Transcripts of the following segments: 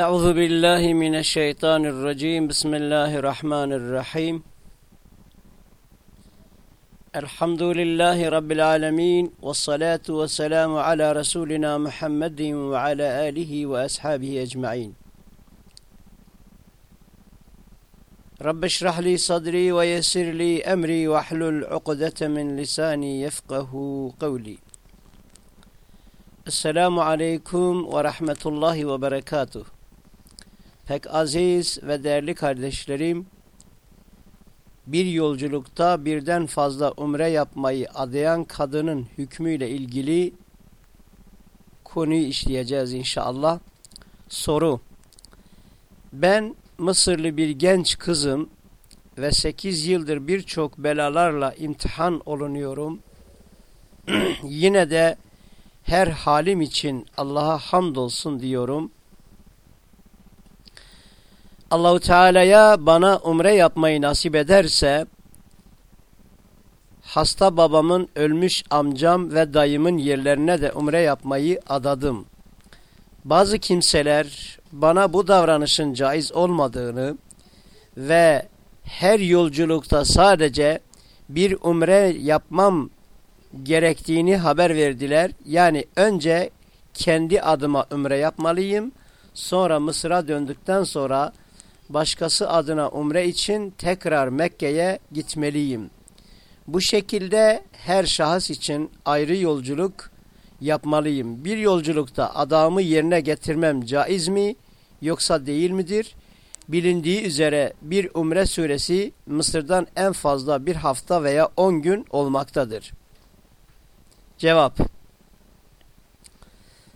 أعوذ بالله من الشيطان الرجيم. بسم الله الرحمن الرحيم. الحمد لله رب العالمين والصلاة والسلام على رسولنا محمد وعلى آله وأصحابه أجمعين. رب اشرح لي صدري ويسر لي أمري واحلل عقدة من لساني يفقه قولي. Aleyküm ve Rahmetullahi ve Berekatuh. Pek aziz ve değerli kardeşlerim, bir yolculukta birden fazla umre yapmayı adayan kadının hükmüyle ilgili konuyu işleyeceğiz inşallah. Soru, ben Mısırlı bir genç kızım ve 8 yıldır birçok belalarla imtihan olunuyorum. Yine de her halim için Allah'a hamdolsun diyorum. Allahu Teala'ya bana umre yapmayı nasip ederse hasta babamın ölmüş amcam ve dayımın yerlerine de umre yapmayı adadım. Bazı kimseler bana bu davranışın caiz olmadığını ve her yolculukta sadece bir umre yapmam gerektiğini haber verdiler. Yani önce kendi adıma umre yapmalıyım. Sonra Mısır'a döndükten sonra başkası adına umre için tekrar Mekke'ye gitmeliyim. Bu şekilde her şahıs için ayrı yolculuk yapmalıyım. Bir yolculukta adamı yerine getirmem caiz mi yoksa değil midir? Bilindiği üzere bir umre süresi Mısır'dan en fazla bir hafta veya on gün olmaktadır. Cevap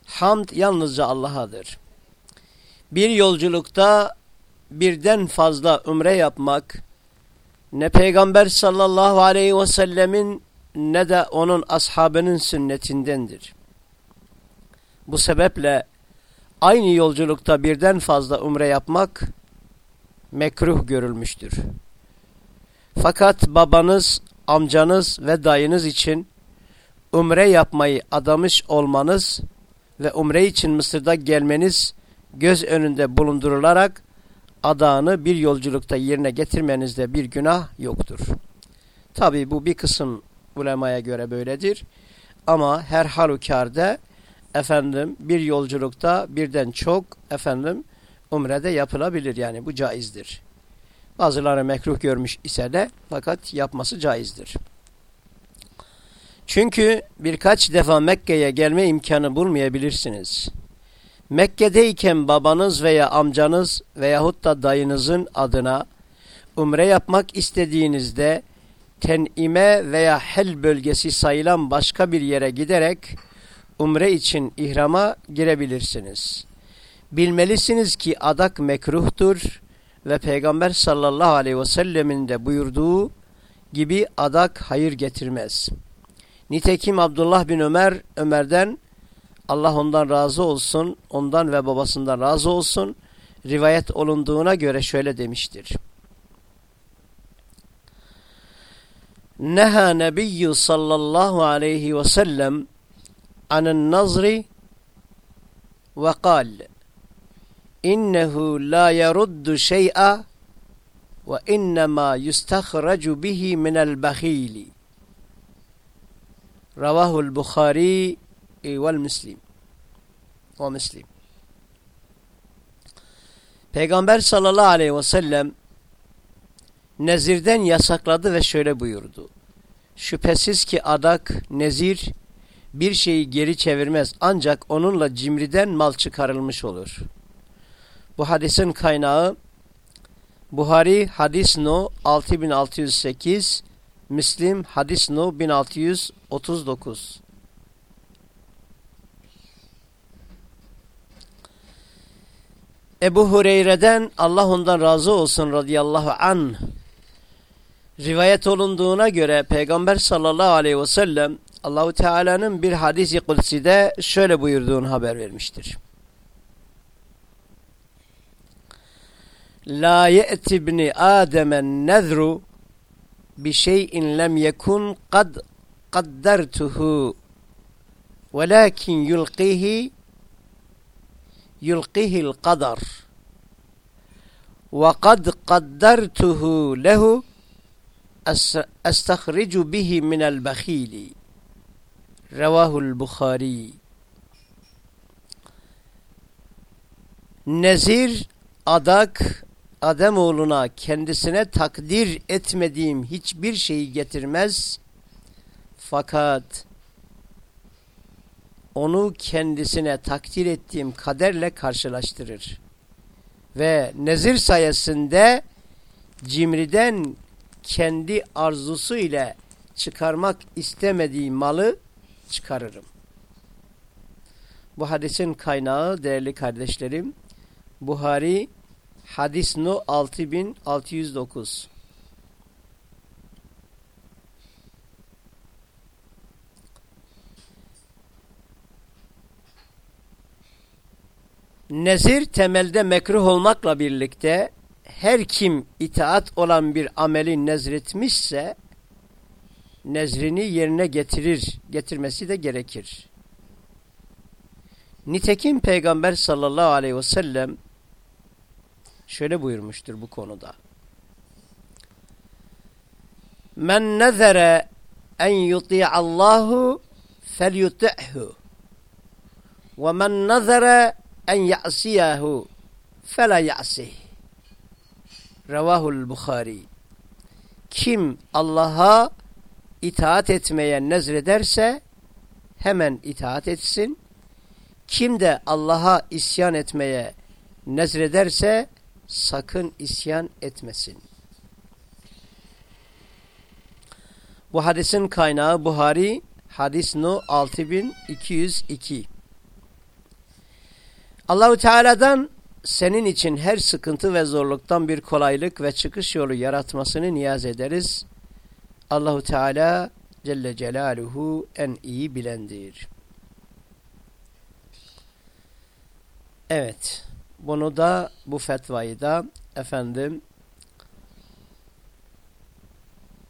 Hamd yalnızca Allah'adır. Bir yolculukta birden fazla umre yapmak ne Peygamber sallallahu aleyhi ve sellemin ne de onun ashabının sünnetindendir. Bu sebeple aynı yolculukta birden fazla umre yapmak mekruh görülmüştür. Fakat babanız, amcanız ve dayınız için umre yapmayı adamış olmanız ve umre için Mısır'da gelmeniz göz önünde bulundurularak adağını bir yolculukta yerine getirmenizde bir günah yoktur. Tabi bu bir kısım ulemaya göre böyledir. Ama her halükarda efendim bir yolculukta birden çok efendim umrede yapılabilir yani bu caizdir. Bazıları mekruh görmüş ise de fakat yapması caizdir. Çünkü birkaç defa Mekke'ye gelme imkanı bulmayabilirsiniz. Mekke'deyken babanız veya amcanız veyahut da dayınızın adına umre yapmak istediğinizde tenime veya hel bölgesi sayılan başka bir yere giderek umre için ihrama girebilirsiniz. Bilmelisiniz ki adak mekruhtur ve Peygamber sallallahu aleyhi ve sellemin de buyurduğu gibi adak hayır getirmez.'' Nitekim Abdullah bin Ömer, Ömer'den Allah ondan razı olsun, ondan ve babasından razı olsun, rivayet olunduğuna göre şöyle demiştir. Neha Nebiyyü sallallahu aleyhi ve sellem anen nazri ve kal innehu la yeruddu şey'a ve innema yustahracu bihi minel bahili Ravahul Bukhari vel Müslim. O Müslim. Peygamber sallallahu aleyhi ve sellem nezirden yasakladı ve şöyle buyurdu. Şüphesiz ki adak, nezir bir şeyi geri çevirmez ancak onunla cimriden mal çıkarılmış olur. Bu hadisin kaynağı Buhari hadis no 6608 Müslim hadis no 1639 Ebu Hureyre'den Allah ondan razı olsun radıyallahu an rivayet olunduğuna göre Peygamber sallallahu aleyhi ve sellem Allahu Teala'nın bir hadisi kutside şöyle buyurduğunu haber vermiştir. La ye'ti ibni Adem'en nezru bi şey'in lem yekun kad kaddertuhu velakin yulqihi yulqihil kadar ve kad kaddartuhu lehu estahricu bihi minel bakhili Revahul Bukhari Nezir, adak, Ademoğluna kendisine takdir etmediğim hiçbir şeyi getirmez. Fakat onu kendisine takdir ettiğim kaderle karşılaştırır. Ve nezir sayesinde cimriden kendi arzusu ile çıkarmak istemediği malı çıkarırım. Bu hadisin kaynağı değerli kardeşlerim Buhari hadis no 6609 Nezir temelde mekruh olmakla birlikte her kim itaat olan bir ameli nezretmişse nezrini yerine getirir, getirmesi de gerekir. Nitekim Peygamber sallallahu aleyhi ve sellem şöyle buyurmuştur bu konuda. Men nezere en yuti'allahu fel yuti'hu ve men nezere en ya'siyahu fela ya'sih. Revahul Bukhari. Kim Allah'a itaat etmeye nezrederse hemen itaat etsin. Kim de Allah'a isyan etmeye nezrederse sakın isyan etmesin. Bu hadisin kaynağı Buhari hadis no 6202. Allahu Teala'dan senin için her sıkıntı ve zorluktan bir kolaylık ve çıkış yolu yaratmasını niyaz ederiz. Allahu Teala Celle Celaluhu en iyi bilendir. Evet. Bunu da bu fetvayı da efendim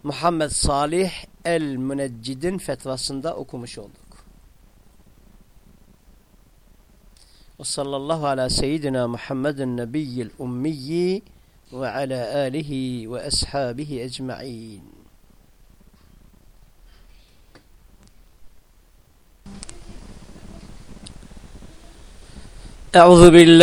Muhammed Salih el-Müneccid'in fetvasında okumuş olduk. وصلى الله على سيدنا محمد النبي الأمي وعلى آله وأصحابه أجمعين. أعوذ بالله